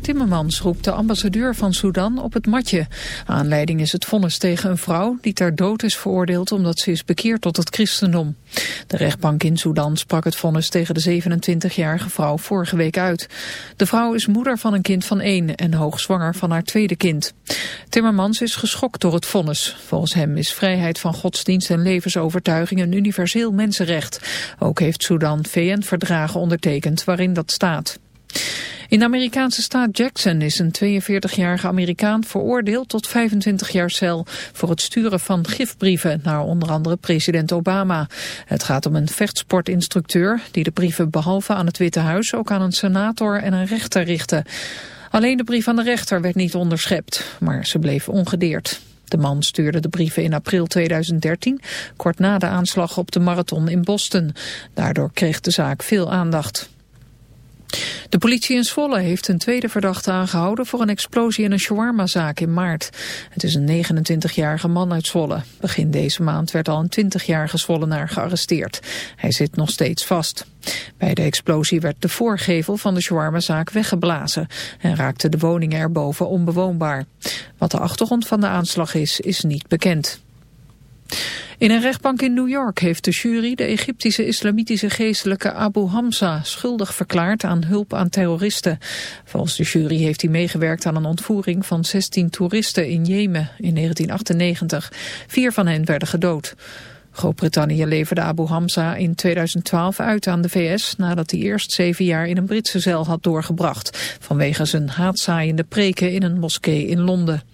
Timmermans roept de ambassadeur van Sudan op het matje. Aanleiding is het vonnis tegen een vrouw die ter dood is veroordeeld omdat ze is bekeerd tot het christendom. De rechtbank in Sudan sprak het vonnis tegen de 27-jarige vrouw vorige week uit. De vrouw is moeder van een kind van één en hoogzwanger van haar tweede kind. Timmermans is geschokt door het vonnis. Volgens hem is vrijheid van godsdienst en levensovertuiging een universeel mensenrecht. Ook heeft Sudan VN-verdragen ondertekend waarin dat staat. In de Amerikaanse staat Jackson is een 42-jarige Amerikaan veroordeeld tot 25 jaar cel voor het sturen van gifbrieven naar onder andere president Obama. Het gaat om een vechtsportinstructeur die de brieven behalve aan het Witte Huis ook aan een senator en een rechter richtte. Alleen de brief aan de rechter werd niet onderschept, maar ze bleef ongedeerd. De man stuurde de brieven in april 2013, kort na de aanslag op de marathon in Boston. Daardoor kreeg de zaak veel aandacht. De politie in Zwolle heeft een tweede verdachte aangehouden voor een explosie in een shawarmazaak in maart. Het is een 29-jarige man uit Zwolle. Begin deze maand werd al een 20-jarige Zwollenaar gearresteerd. Hij zit nog steeds vast. Bij de explosie werd de voorgevel van de shawarmazaak weggeblazen en raakte de woningen erboven onbewoonbaar. Wat de achtergrond van de aanslag is, is niet bekend. In een rechtbank in New York heeft de jury de Egyptische islamitische geestelijke Abu Hamza schuldig verklaard aan hulp aan terroristen. Volgens de jury heeft hij meegewerkt aan een ontvoering van 16 toeristen in Jemen in 1998. Vier van hen werden gedood. Groot-Brittannië leverde Abu Hamza in 2012 uit aan de VS nadat hij eerst zeven jaar in een Britse cel had doorgebracht vanwege zijn haatzaaiende preken in een moskee in Londen.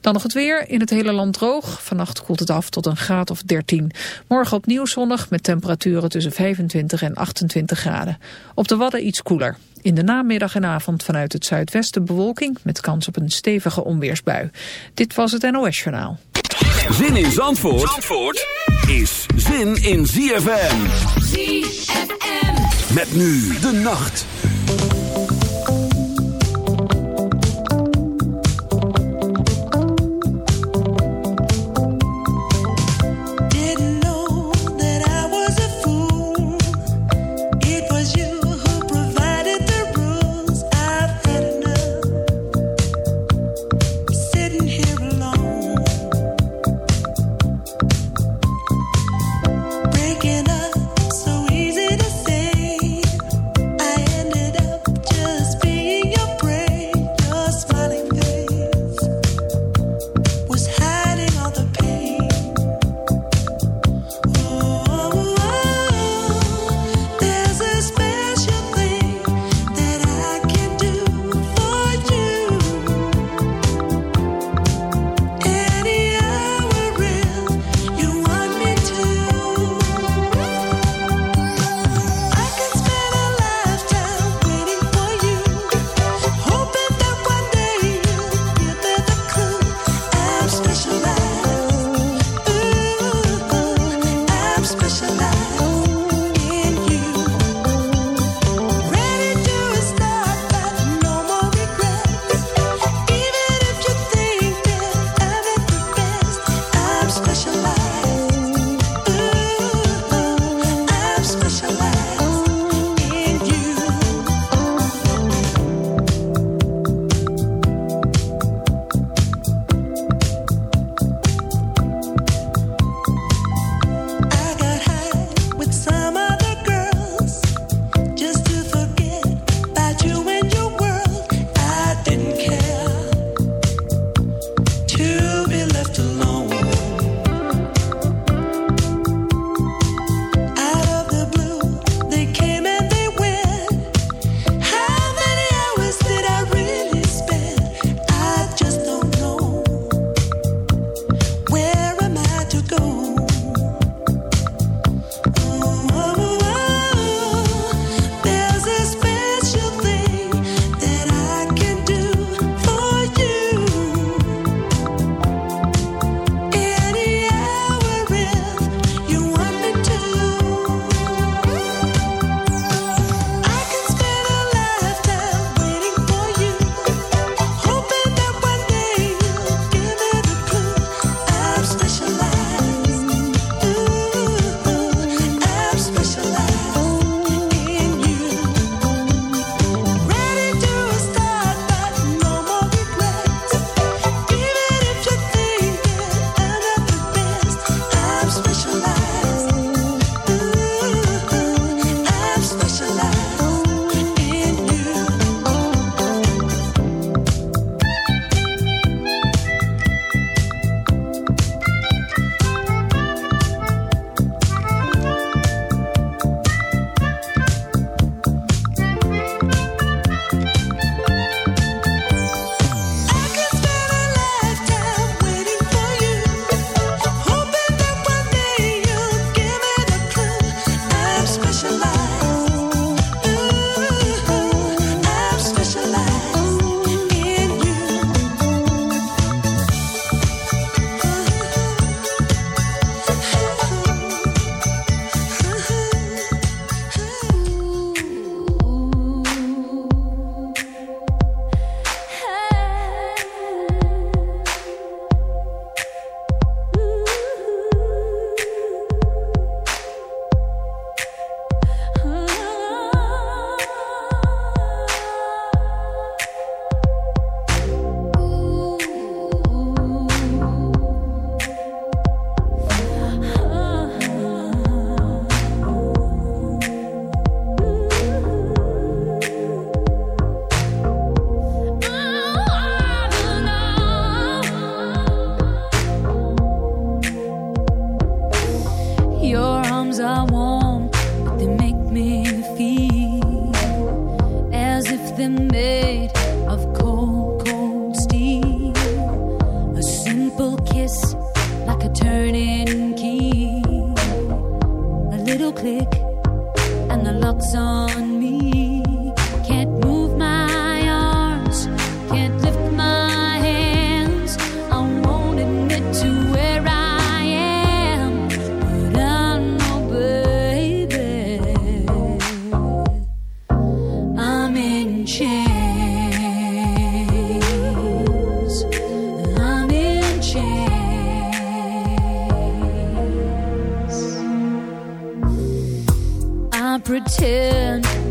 Dan nog het weer. In het hele land droog. Vannacht koelt het af tot een graad of 13. Morgen opnieuw zonnig met temperaturen tussen 25 en 28 graden. Op de Wadden iets koeler. In de namiddag en avond vanuit het zuidwesten bewolking met kans op een stevige onweersbui. Dit was het NOS Journaal. Zin in Zandvoort, Zandvoort is zin in ZFM. ZFM. Met nu de nacht.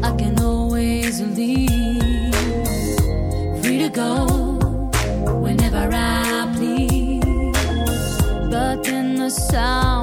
I can always leave. Free to go whenever I please. But the sound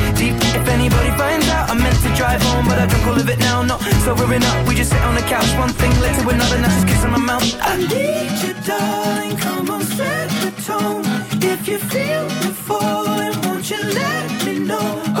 deep. If anybody finds out, I meant to drive home, but I drunk all of it now, no. So we're up, we just sit on the couch, one thing led to another, now just kissing my mouth. I need you, darling, come on, set the tone. If you feel the falling, won't you let me know?